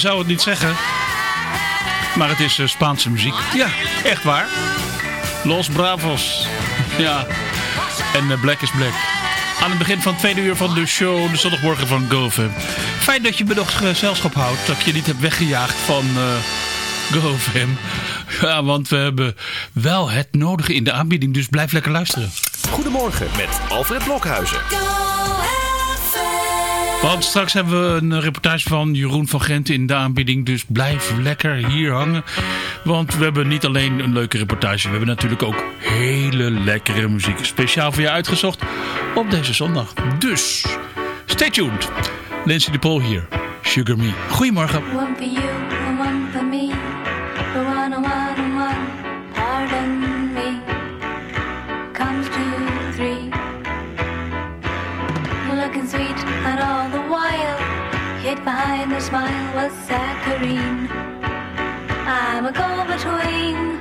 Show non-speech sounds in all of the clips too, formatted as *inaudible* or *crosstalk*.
zou het niet zeggen. Maar het is uh, Spaanse muziek. Ja, echt waar. Los Bravos. Ja. En uh, Black is Black. Aan het begin van het tweede uur van de show, de zondagmorgen van GoFam. Fijn dat je me nog gezelschap houdt. Dat ik je niet hebt weggejaagd van uh, GoFam. Ja, want we hebben wel het nodige in de aanbieding. Dus blijf lekker luisteren. Goedemorgen met Alfred Blokhuizen. Want straks hebben we een reportage van Jeroen van Gent in de aanbieding. Dus blijf lekker hier hangen. Want we hebben niet alleen een leuke reportage. We hebben natuurlijk ook hele lekkere muziek. Speciaal voor je uitgezocht op deze zondag. Dus, stay tuned. Lindsay de Pol hier. Sugar Me. Goedemorgen. Behind the smile was saccharine. I'm a go-between.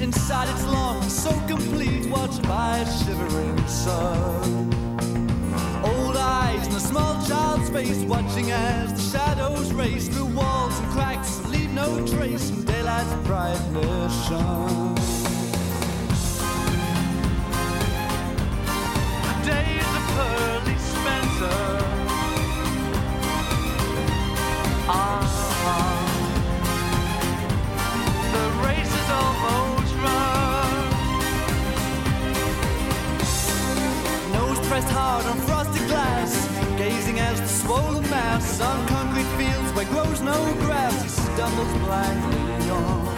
Inside its lawn, so complete, watched by a shivering sun. Old eyes in a small child's face, watching as the shadows race through walls and cracks, leave no trace from daylight's brightness shone. Days of Pearly Spencer. Pressed hard on frosted glass, gazing as the swollen mass on concrete fields where grows no grass. He stumbles blindly on.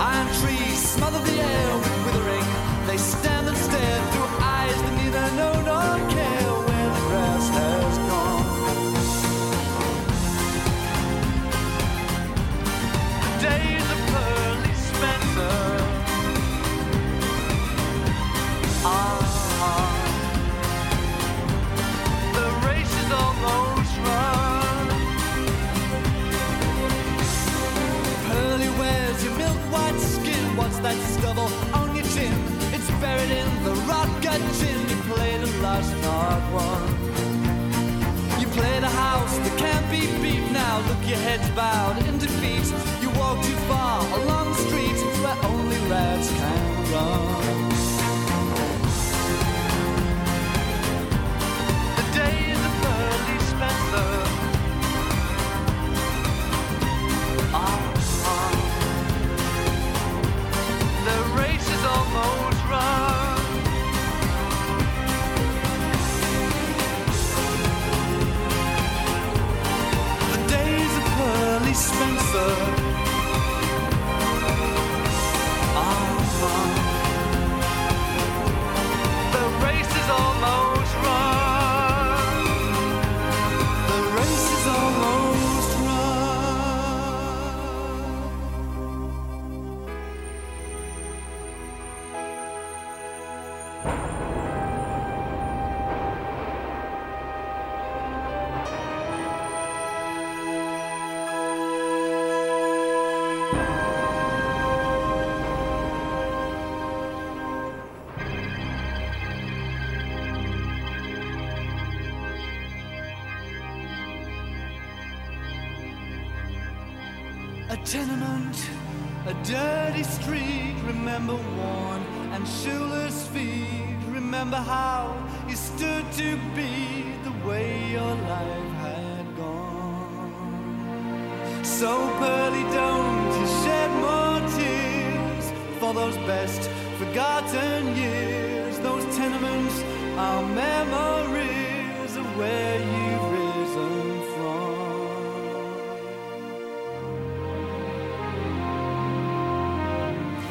Iron trees smother the air with withering. They stand and stare through eyes that neither know Look, your head's bowed in defeat. You walk too far along the street where only rats can run. Tenement, a dirty street, remember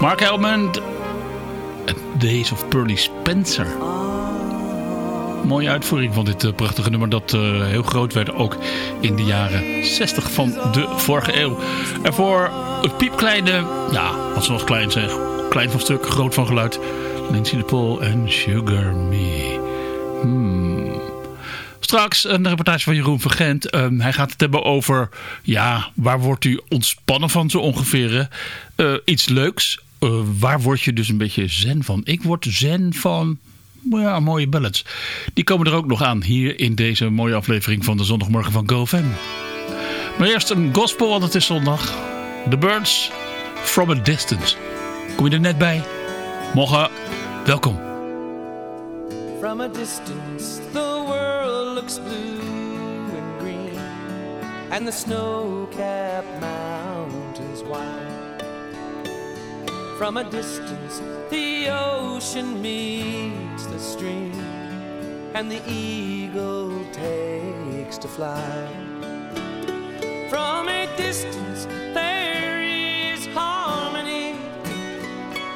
Mark Helmond, Days of Pearly Spencer. Mooie uitvoering van dit eh, prachtige nummer dat eh, heel groot werd ook in de jaren 60 van de vorige eeuw. En voor het piepkleine, ja, als ze nog klein zijn, klein van stuk, groot van geluid, Lindsay de Paul en Sugar Me. Hmm. Straks een reportage van Jeroen Vergent. Um, hij gaat het hebben over, ja, waar wordt u ontspannen van zo ongeveer? Uh, iets leuks. Uh, waar word je dus een beetje zen van? Ik word zen van ja, mooie ballads. Die komen er ook nog aan hier in deze mooie aflevering van de zondagmorgen van GoFam. Maar eerst een gospel, want het is zondag. The Birds from a Distance. Kom je er net bij? Morgen, welkom. From a distance, the world looks blue and green, and the snow capped mountains white. From a distance, the ocean meets the stream, and the eagle takes to fly. From a distance, there is harmony,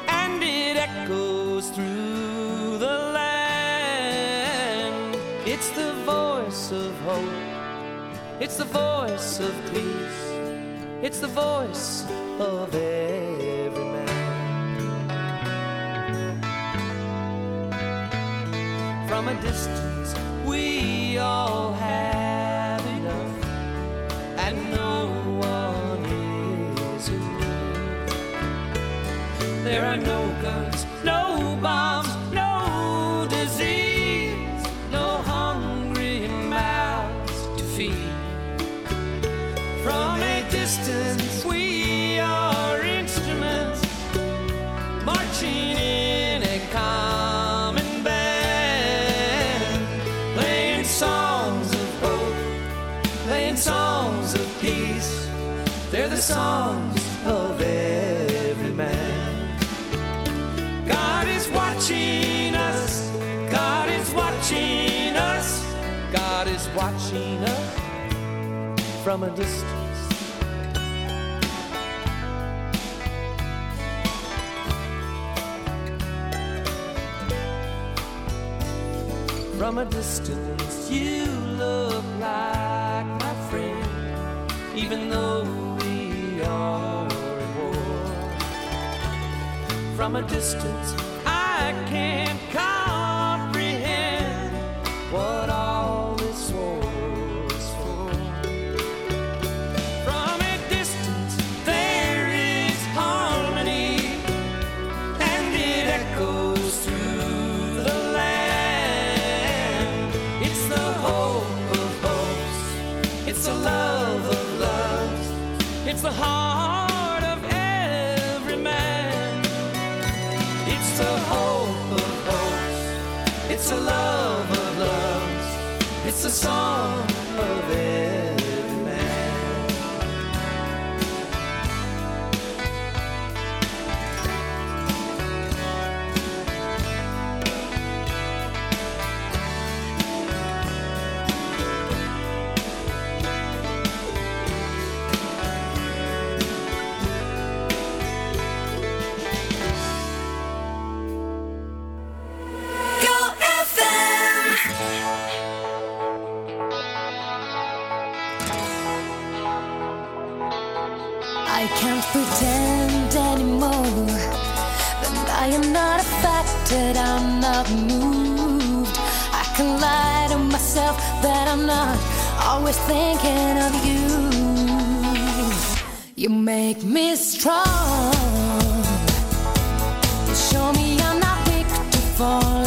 and it echoes through the land. It's the voice of hope, it's the voice of peace, it's the voice of every From a distance, we all have enough, and no one is. There are no guns, no bombs, no disease, no hungry mouths to feed. From a distance, we are instruments marching songs of every man. God is watching us. God is watching us. God is watching us from a distance. From a distance, you look like my friend, even though From a distance, I can't pretend anymore that I am not affected, I'm not moved. I can lie to myself that I'm not always thinking of you. You make me strong. You show me I'm not weak to fall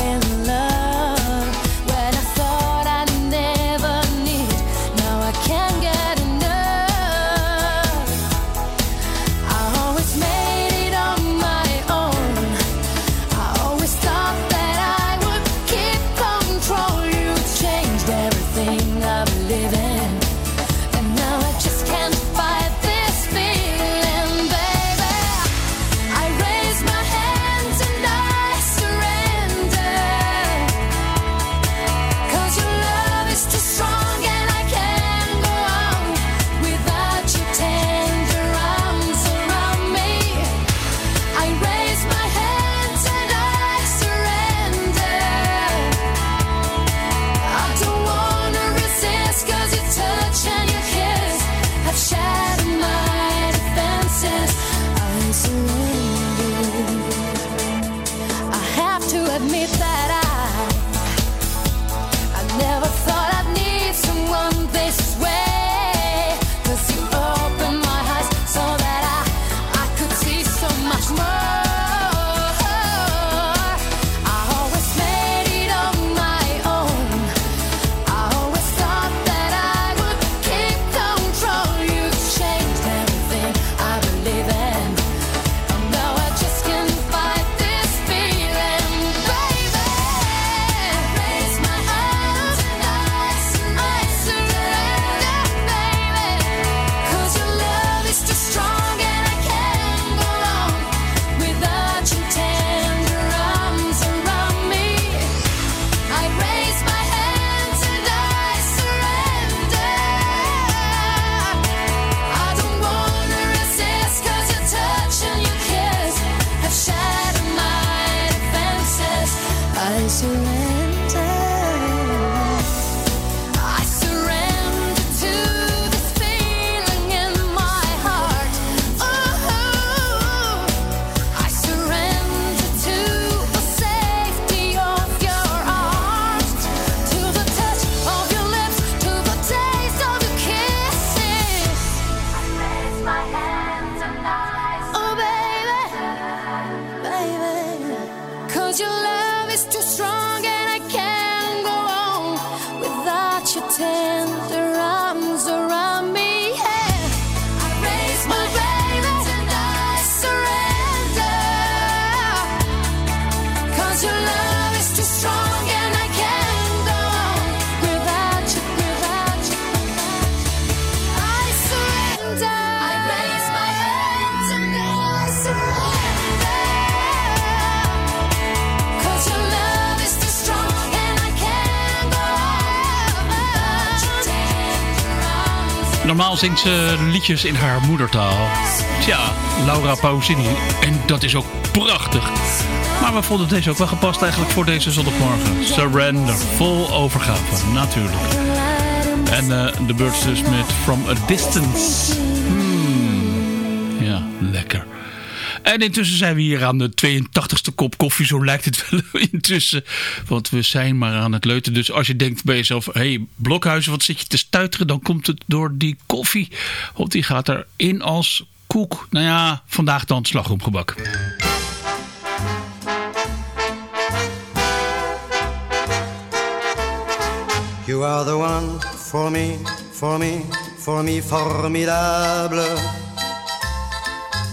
zingt ze liedjes in haar moedertaal. Tja, Laura Pausini. En dat is ook prachtig. Maar we vonden deze ook wel gepast eigenlijk voor deze zondagmorgen. Surrender, vol overgave, natuurlijk. En eh, de Birds dus met From a Distance. Hmm. Ja, lekker. En intussen zijn we hier aan de 82ste kop koffie. Zo lijkt het wel *laughs* intussen. Want we zijn maar aan het leuten. Dus als je denkt bij jezelf... Hé, hey, Blokhuizen, wat zit je te stuiteren? Dan komt het door die koffie. Want die gaat erin als koek. Nou ja, vandaag dan slagroomgebak. You are the one for me, for me, for me, formidable.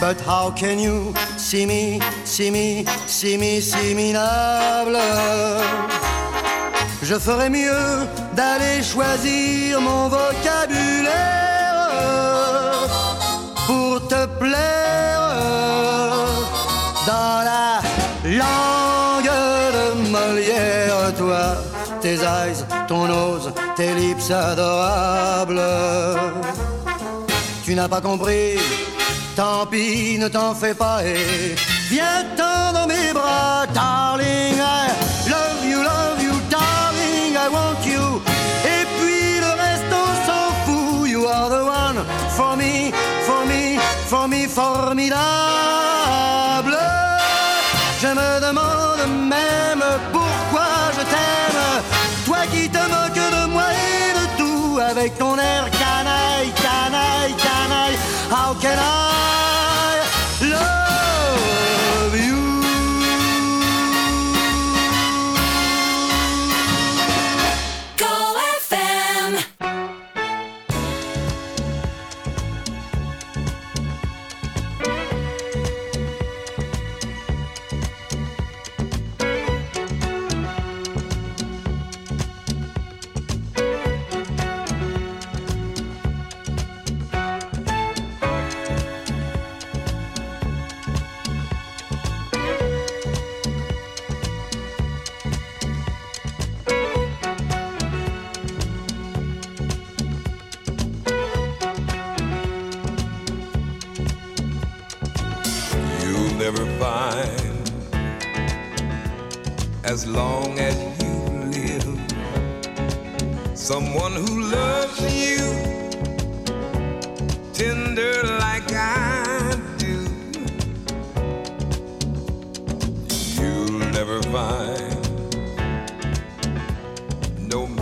But how can you see me, see me, see me, similable Je ferais mieux d'aller choisir mon vocabulaire pour te plaire dans la langue de Molière, toi, tes eyes, ton nose, tes lips adorables. Tu n'as pas compris, tant pis, ne t'en fais pas et viens-t'en dans mes bras, darling. I love you, love you, darling, I want you. Et puis le reste, on s'en fout. You are the one for me, for me, for me, formidable.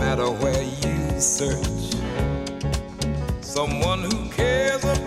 Matter where you search, someone who cares about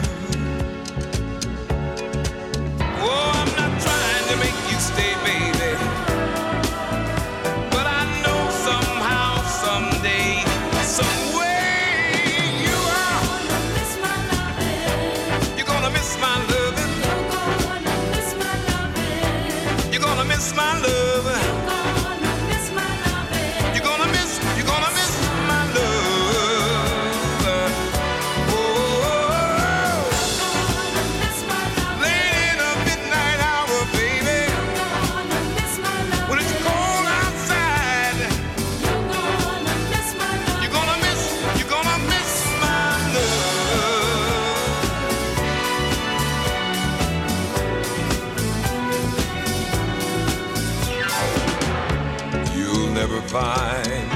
Find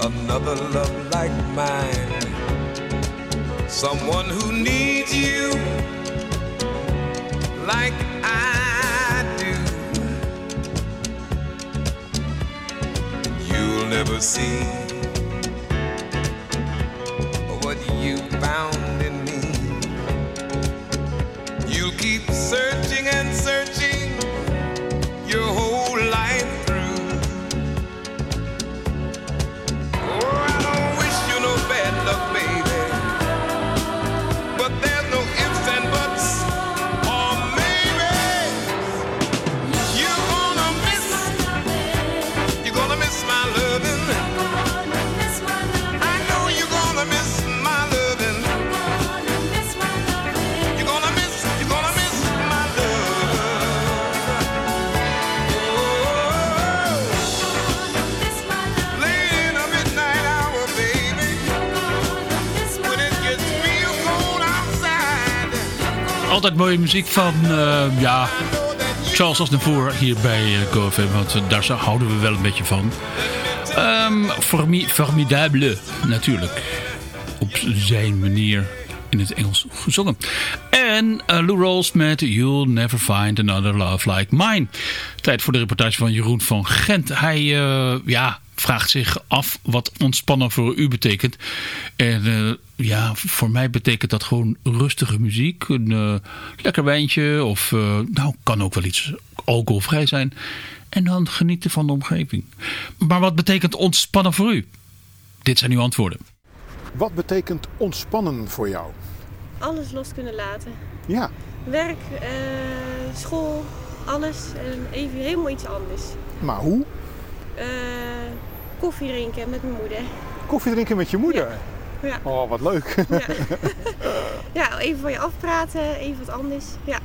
another love like mine. Someone who needs you like I do. You'll never see what you found in me. You'll keep searching and searching your whole Altijd mooie muziek van, eh, ja, Charles Aznavour hier bij uh, GoFM. Want eh, daar houden we wel een beetje van. Formi- formidable, natuurlijk. Op zijn manier in het Engels gezongen. En eh, Lou Rawls met You'll Never Find Another Love Like Mine. Tijd voor de reportage van Jeroen van Gent. Hij eh, ja, vraagt zich af wat ontspannen voor u betekent. En eh, ja, voor mij betekent dat gewoon rustige muziek. Een eh, lekker wijntje of eh, nou, kan ook wel iets alcoholvrij zijn. En dan genieten van de omgeving. Maar wat betekent ontspannen voor u? Dit zijn uw antwoorden. Wat betekent ontspannen voor jou? alles los kunnen laten. Ja, Werk, eh, school, alles. En even helemaal iets anders. maar hoe? Eh, koffie drinken met mijn moeder. Koffie drinken met je moeder? Ja. Oh, wat leuk. Ja. *laughs* ja, even van je afpraten, even wat anders. Ja.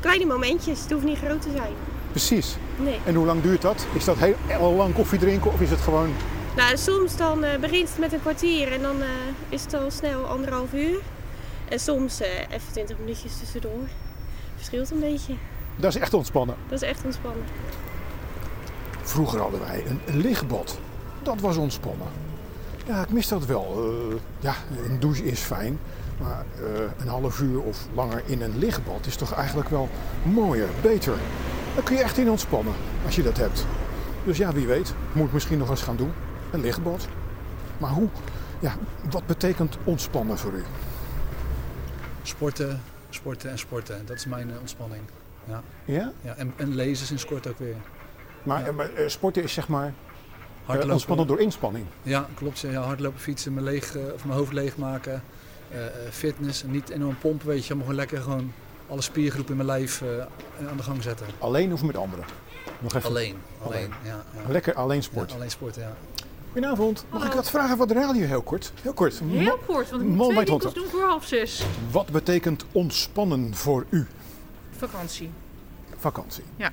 Kleine momentjes, het hoeft niet groot te zijn. Precies. Nee. En hoe lang duurt dat? Is dat heel, lang koffie drinken of is het gewoon... Nou, soms dan eh, begint het met een kwartier en dan eh, is het al snel anderhalf uur. En soms eh, even 20 minuutjes tussendoor. Verschilt een beetje. Dat is echt ontspannen. Dat is echt ontspannen. Vroeger hadden wij een, lichtbad. Dat was ontspannen. Ja, ik mis dat wel. Eh, ja, een douche is fijn. Maar eh, een half uur of langer in een lichtbad is toch eigenlijk wel mooier, beter. Dan kun je echt in ontspannen als je dat hebt. Dus ja, wie weet. Moet misschien nog eens gaan doen. Een lichtbad. Maar hoe? Ja, wat betekent ontspannen voor u? Sporten, sporten en sporten. Dat is mijn eh, ontspanning. Ja. Ja? Ja, en, en lezen sinds kort ook weer. Maar, eh, maar, eh, sporten is zeg maar eh, Hardlopen. ontspannen door inspanning. Ja, klopt. Ja, hardlopen, fietsen, mijn, leeg, of mijn hoofd leegmaken. eh, eh, fitness, niet enorm pompen, weet je. Maar gewoon lekker gewoon alle spiergroepen in mijn lijf eh, aan de gang zetten. Alleen of met anderen? Nog even. Alleen. Alleen, Alleen. ja. ja. Lekker alleen Ja, sport. alleen sporten, ja. Goedenavond. Mag ik wat vragen van de radio heel kort? Heel kort. Heel kort, want ik Mo- moet twee winkels doen voor half zes. Wat betekent ontspannen voor u? Vakantie. Vakantie. Ja.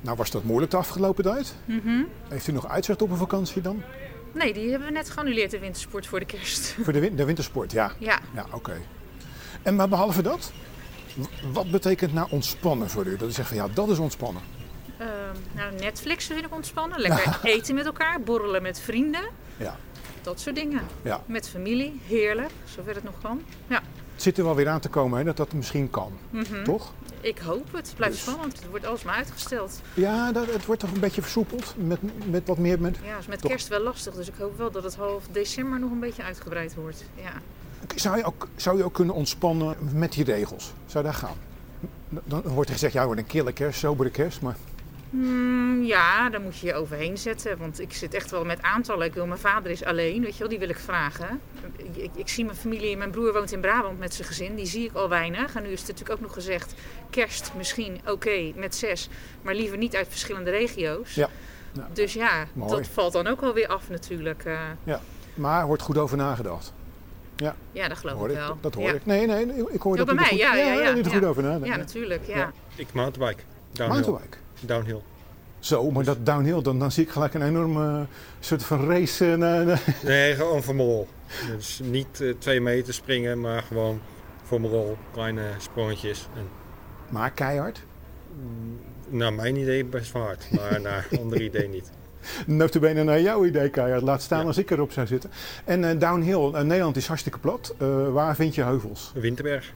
Nou was dat moeilijk de afgelopen tijd. Mhm. Heeft u nog uitzicht op een vakantie dan? Nee, die hebben we net geannuleerd, de wintersport voor de kerst. *laughs* Voor de, win- de wintersport, ja. Ja. Ja, oké. En maar behalve dat, w- wat betekent nou ontspannen voor u? Dat u zegt van ja, dat is ontspannen. Ehm, nou, Netflix vind ik ontspannen. Lekker *laughs* eten met elkaar, borrelen met vrienden. Ja. Dat soort dingen. Ja. Met familie, heerlijk, zover het nog kan. Ja, Het zit er wel weer aan te komen hè, dat dat misschien kan. Mhm. Toch? Ik hoop het. Het blijft Dus- spannend. Het wordt alsmaar uitgesteld. Ja, dat, het wordt toch een beetje versoepeld met, met wat meer... Met... Ja, is met Toch. kerst wel lastig. Dus ik hoop wel dat het half december nog een beetje uitgebreid wordt. Ja. Zou je, ook, zou je ook kunnen ontspannen met die regels? Zou dat gaan? Dan wordt er gezegd, ja, wordt een kille kerst, sobere kerst, maar Mm, ja, daar moet je je overheen zetten. Want ik zit echt wel met aantallen. Ik wil, mijn vader is alleen, weet je wel, die wil ik vragen. Ik, ik zie mijn familie, mijn broer woont in Brabant met zijn gezin. Die zie ik al weinig. En nu is het natuurlijk ook nog gezegd, kerst misschien oké met zes. Maar liever niet uit verschillende regio's. Ja. Dus ja, Mooi. dat valt dan ook alweer af natuurlijk. eh. Ja, maar er wordt goed over nagedacht. Ja, ja, dat geloof hoor ik ik, wel. dat hoor ja. ik. Nee, nee, ik hoor Ja, dat bij mij, goed, ja, ja, ja. er ja. goed over nadenkt. Ja, natuurlijk, ja. Ja. Ik mountainbike. Downhill. Mountainbike. Downhill. Zo, maar dat downhill, dan, dan zie ik gelijk een enorme soort van race. eh, naar- naar- *laughs* Nee, gewoon voor mijn rol. Dus niet eh, twee meter springen, maar gewoon voor mijn rol. Kleine sprongetjes. En, Maar keihard. naar mijn idee best wel hard, maar *laughs* naar andere idee niet. Notabene naar jouw idee, keihard. Laat staan als ik erop zou zitten. En eh, downhill, eh, Nederland is hartstikke plat. Eh, waar vind je heuvels? Winterberg.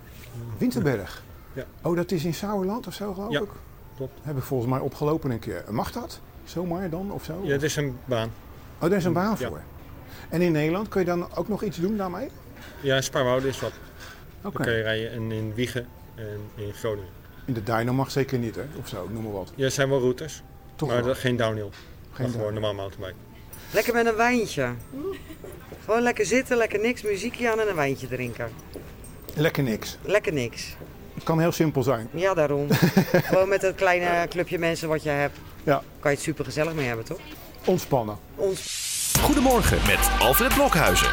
Winterberg. Ja. Oh, dat is in Sauerland of zo, geloof Ja, ik? Klopt. Heb ik volgens mij opgelopen een keer. Mag dat? Zomaar dan of zo? Ja, het is een baan. Oh, daar is een baan Ja. voor. En in Nederland kun je dan ook nog iets doen daarmee? Ja, Spaarwouden is dat. Oké. Dan kun je rijden en in Wiegen en in Groningen. In de Dino mag zeker niet, hè? Of zo, noem maar wat. Ja, er zijn wel routes, Toch maar dat, geen downhill. Geen maar gewoon normaal mountainbike. Lekker met een wijntje. Gewoon lekker zitten, lekker niks, muziekje aan en een wijntje drinken. Lekker niks. Lekker niks. Het kan heel simpel zijn. Ja, daarom. *laughs* Gewoon met dat kleine clubje mensen wat je hebt, Ja, kan je het super gezellig mee hebben, toch? ontspannen. Ons Goedemorgen met Alfred Blokhuizen.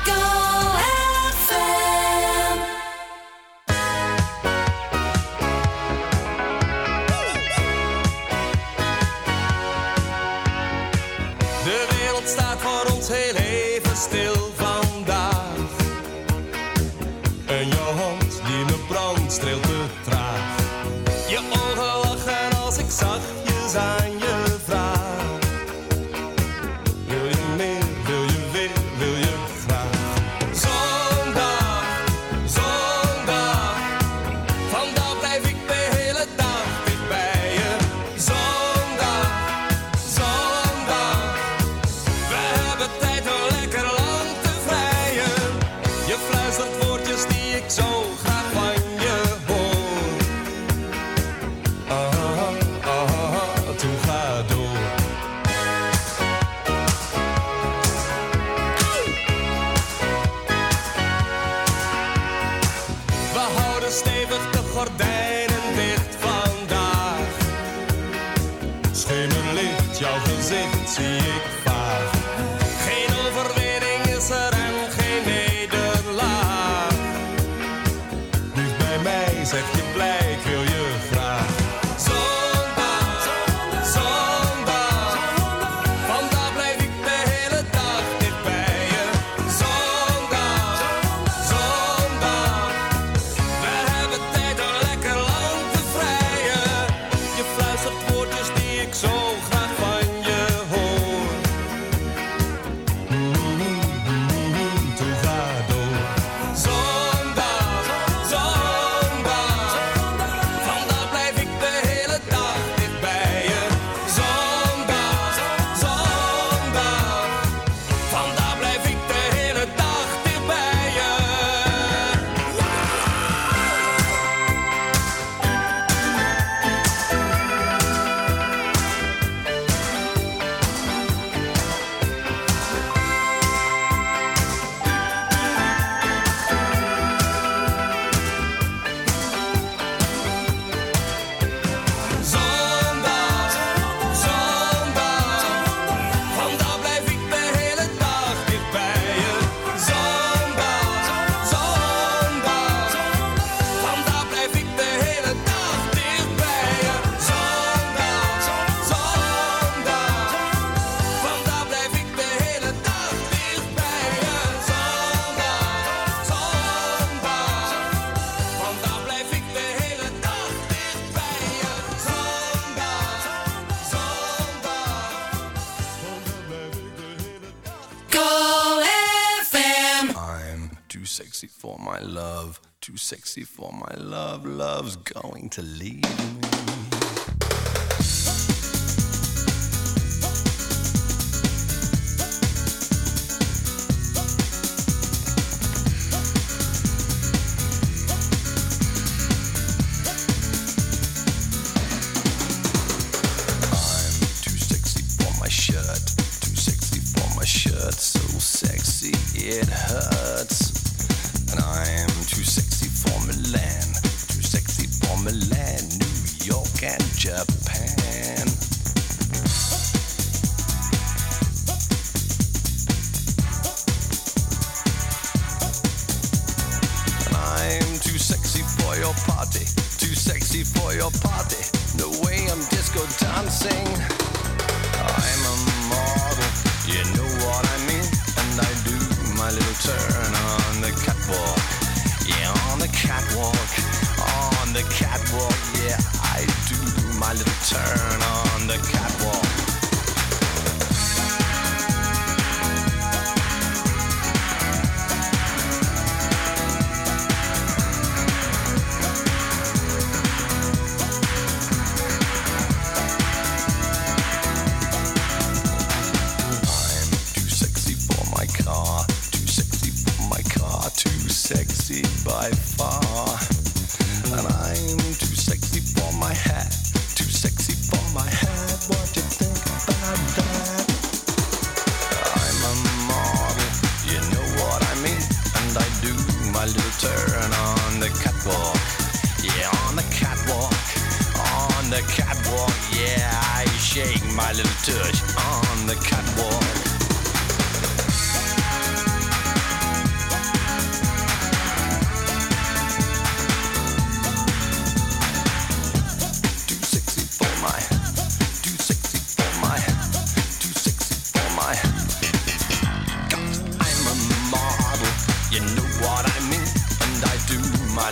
For my love. Love's going to leave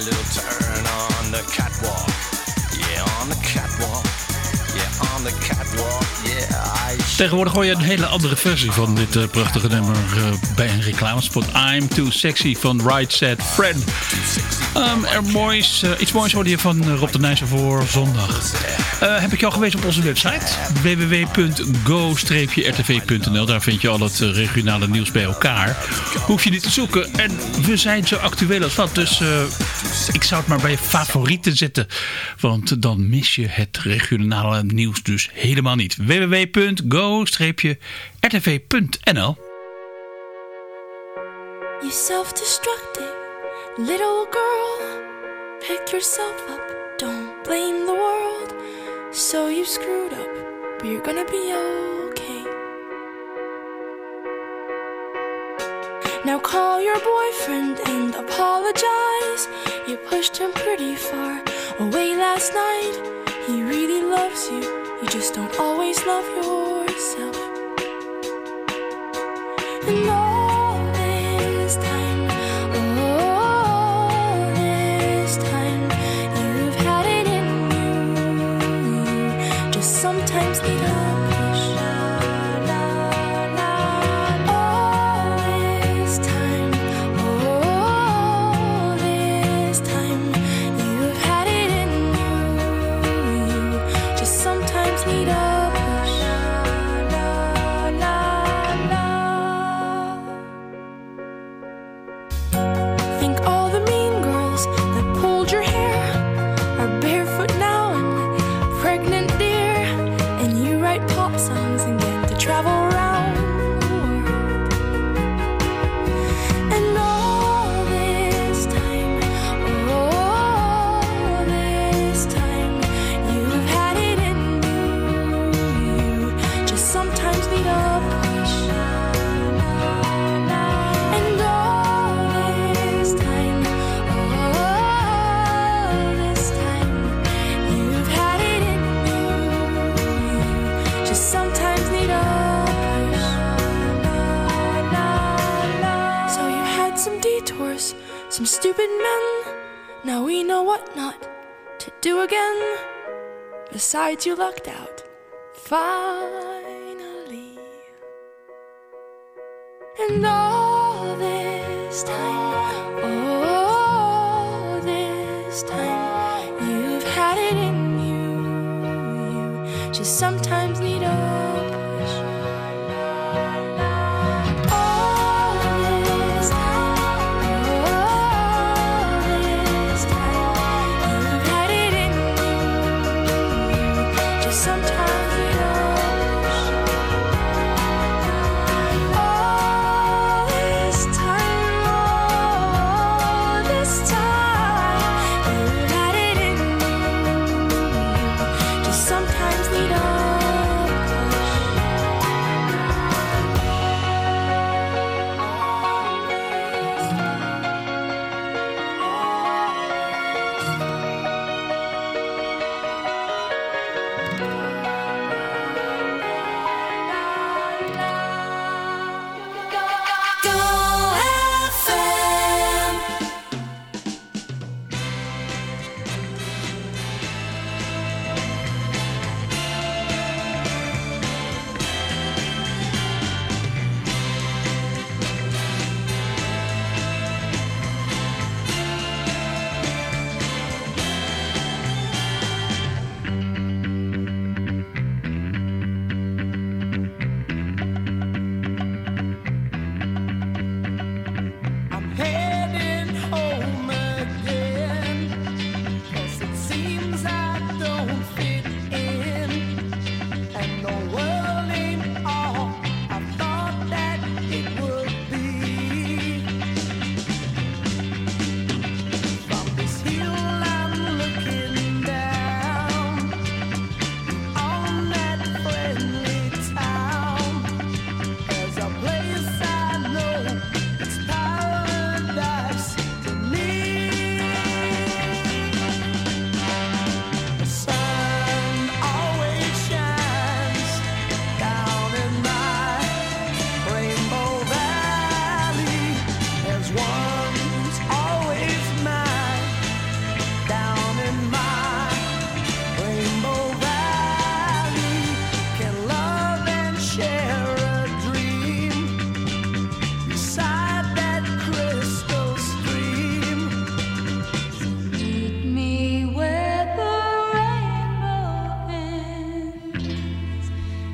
little turn on the catwalk. Yeah, on the catwalk. Tegenwoordig hoor je een hele andere versie van dit eh, prachtige nummer eh, bij een reclamespot. I'm Too Sexy van Right Said Fred. Ehm, er moois, eh, iets moois hoorde je van Rob de Nijzer voor zondag. Heb ik al gewezen op onze website? www.go-rtv.nl Daar vind je al het regionale nieuws bij elkaar. Hoef je niet te zoeken. En we zijn zo actueel als wat. Dus ik zou het maar bij je favorieten zetten. Want dan mis je het regionale nieuws dus helemaal niet. www.go-rtv.nl You self-destructive little girl. Pick yourself up, don't blame the world. So you screwed up, but you're gonna be okay. Now call your boyfriend and apologize. You pushed him pretty far away last night. He really loves you, you just don't always love yourself. And all Think all stupid men. Now we know what not to do again. Besides, you lucked out. Finally. And all this time,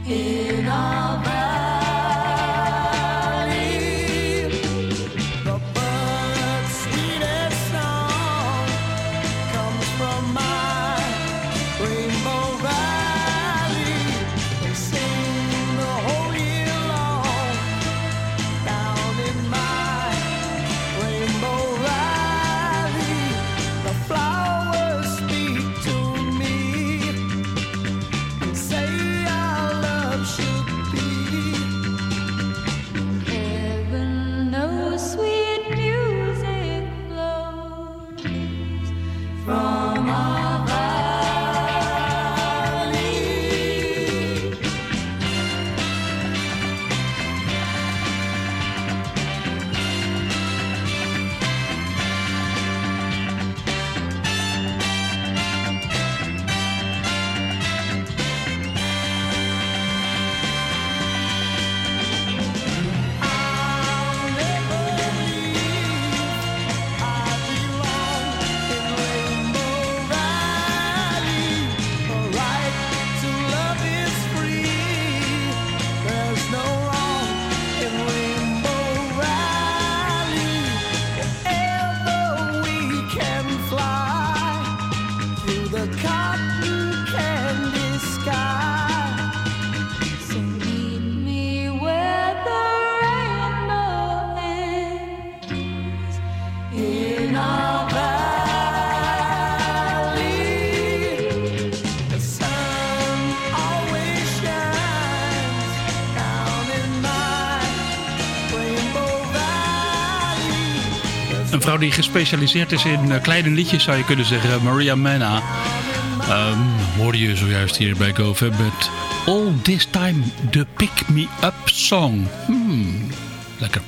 in our Een vrouw die gespecialiseerd is in eh, kleine liedjes, zou je kunnen zeggen. Maria Mena. Ehm hoorde je zojuist hier bij GoFam met All This Time, the Pick Me Up Song. Hmm, lekker.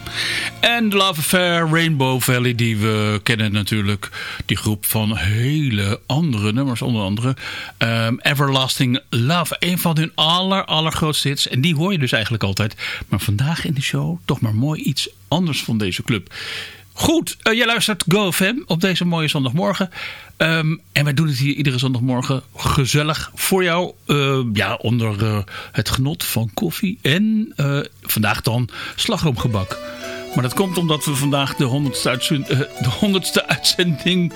En Love Affair, Rainbow Valley, die we kennen natuurlijk. Die groep van hele andere nummers, onder andere. Ehm, Everlasting Love, een van hun aller, allergrootste hits. En die hoor je dus eigenlijk altijd. Maar vandaag in de show toch maar mooi iets anders van deze club. Goed, eh, jij luistert GoFM op deze mooie zondagmorgen. Ehm, en wij doen het hier iedere zondagmorgen gezellig voor jou. eh, ja, onder eh, het genot van koffie en eh, vandaag dan slagroomgebak. Maar dat komt omdat we vandaag de honderdste, uitzend, eh, de honderdste uitzending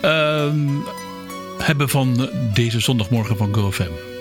ehm, hebben van deze zondagmorgen van GoFM.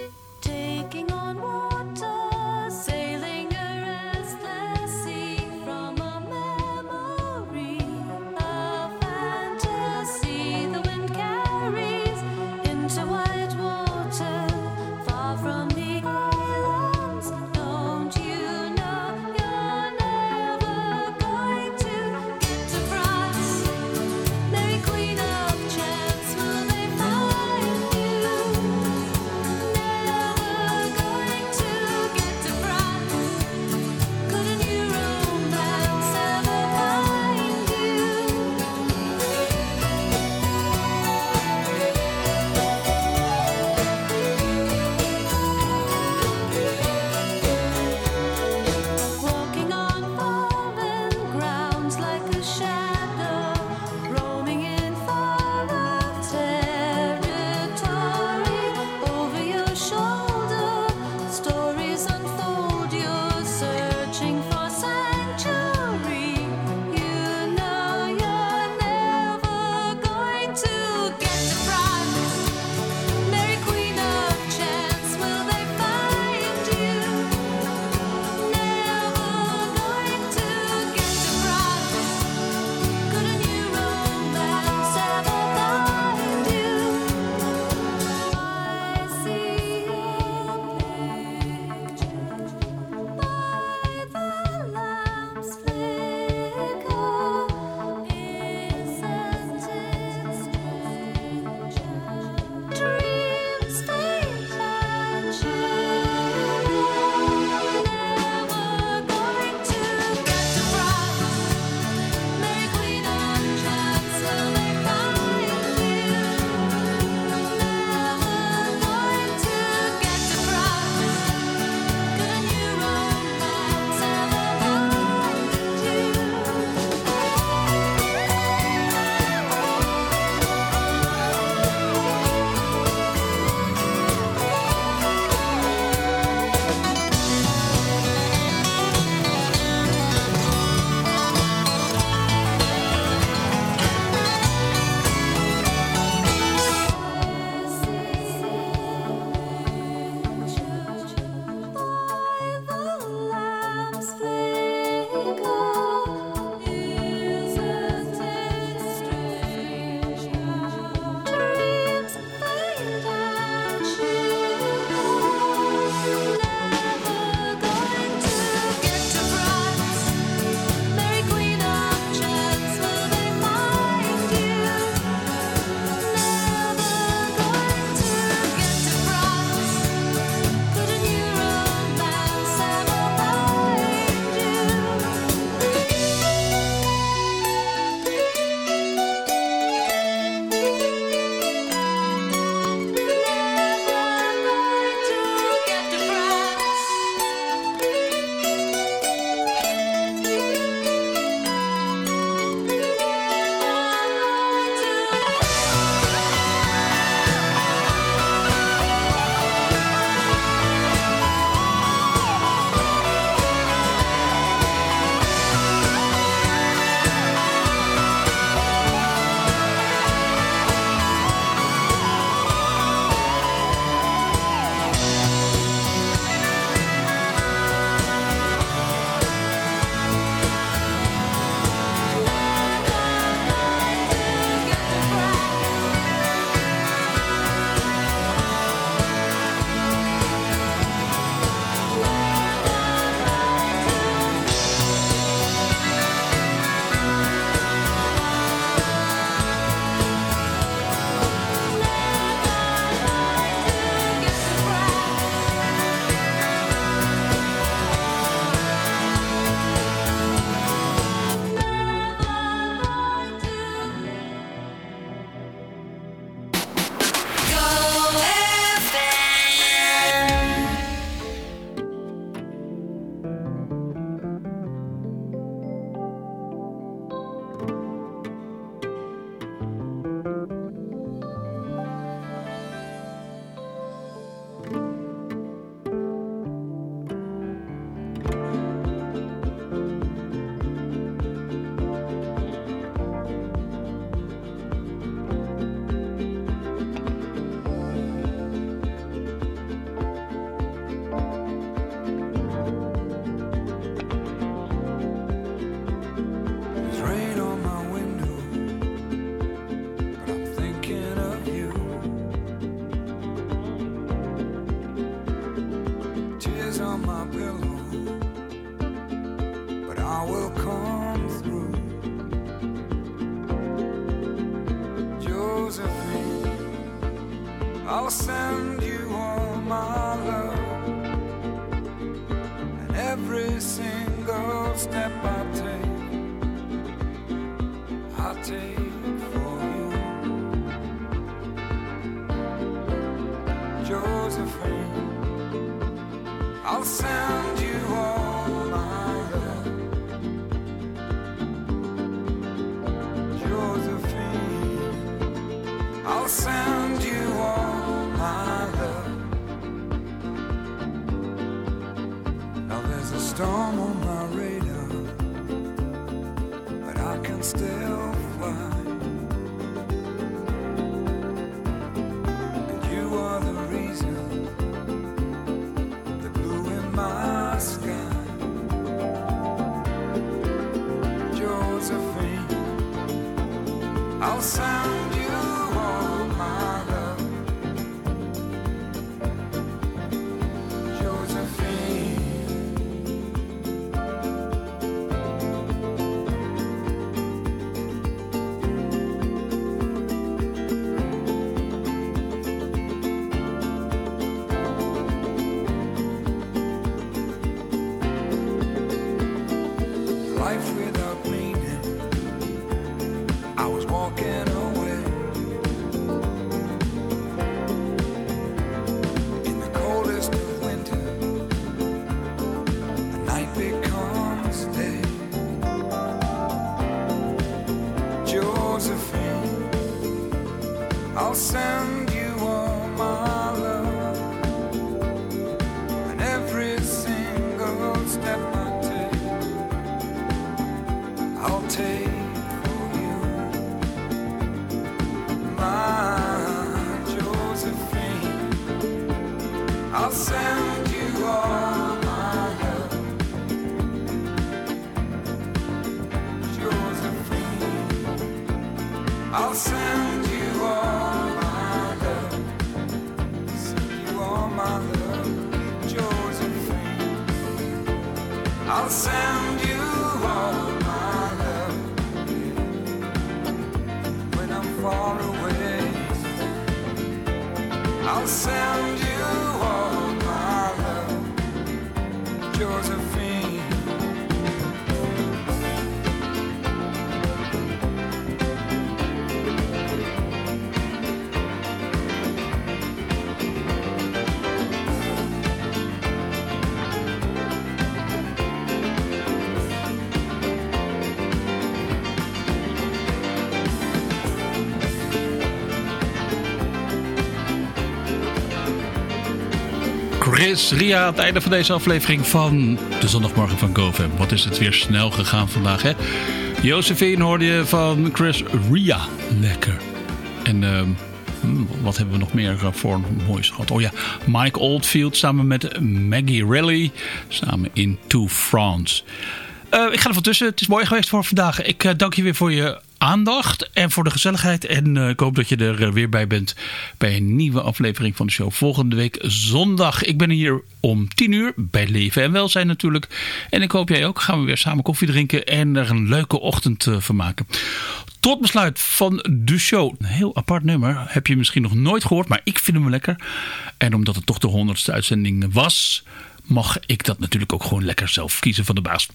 Chris Ria het einde van deze aflevering van de zondagmorgen van GoFam. Wat is het weer snel gegaan vandaag, hè? Josephine hoorde je van Chris Ria. Lekker. En ehm, hmm, wat hebben we nog meer voor moois gehad? Oh ja, Mike Oldfield samen met Maggie Raleigh. Samen in To France. Eh, ik ga er van tussen. Het is mooi geweest voor vandaag. Ik eh, dank je weer voor je aandacht en voor de gezelligheid. En eh, ik hoop dat je er eh, weer bij bent bij een nieuwe aflevering van de show. Volgende week zondag. Ik ben hier om 10 uur bij Leven en Welzijn natuurlijk. En ik hoop jij ook. Gaan we weer samen koffie drinken en er een leuke ochtend eh, van maken. Tot besluit van de show. Een heel apart nummer. Heb je misschien nog nooit gehoord, maar ik vind hem lekker. En omdat het toch de honderdste uitzending was mag ik dat natuurlijk ook gewoon lekker zelf kiezen van de baas.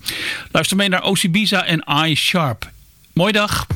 Luister mee naar OC Biza en I Sharp. Mooie dag.